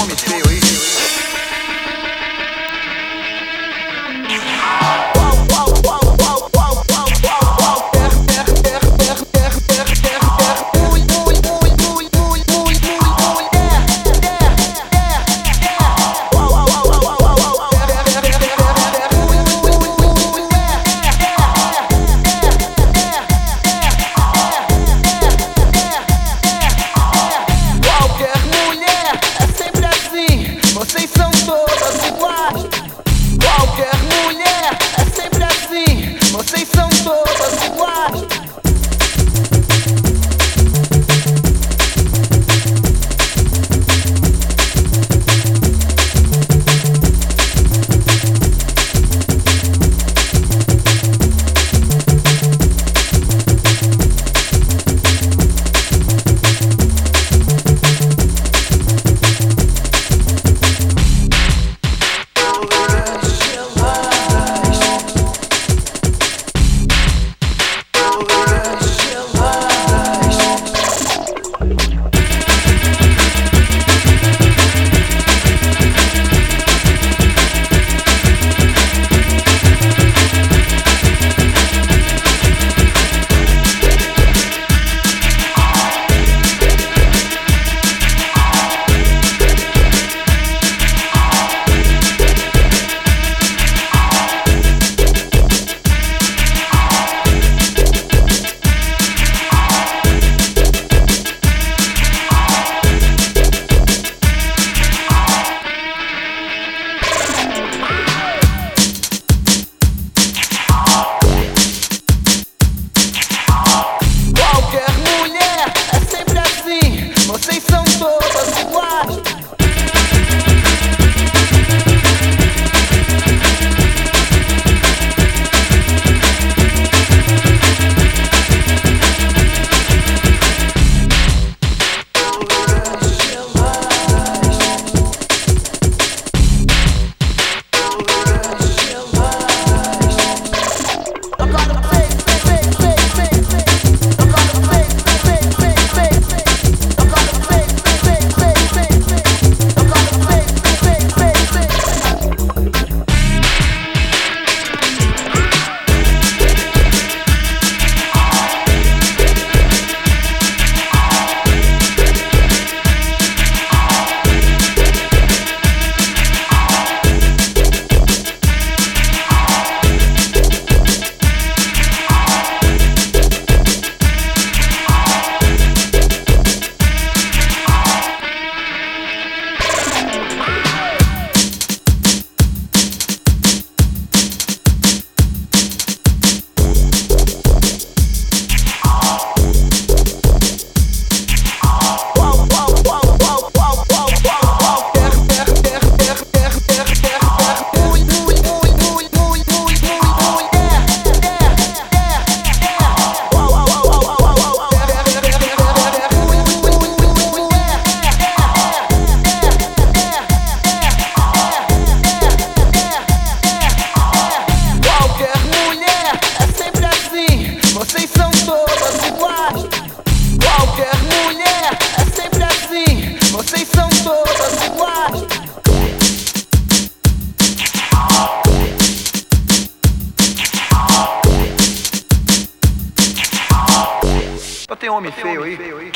tem homem feio aí? Tem homem feio aí?